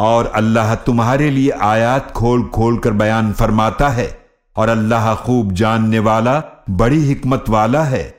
और अल्लाह तुम्हारे लिए आयात खोल खोल कर बयान फरमाता है और अल्लाह खूब जानने वाला, बड़ी हिकमत वाला है।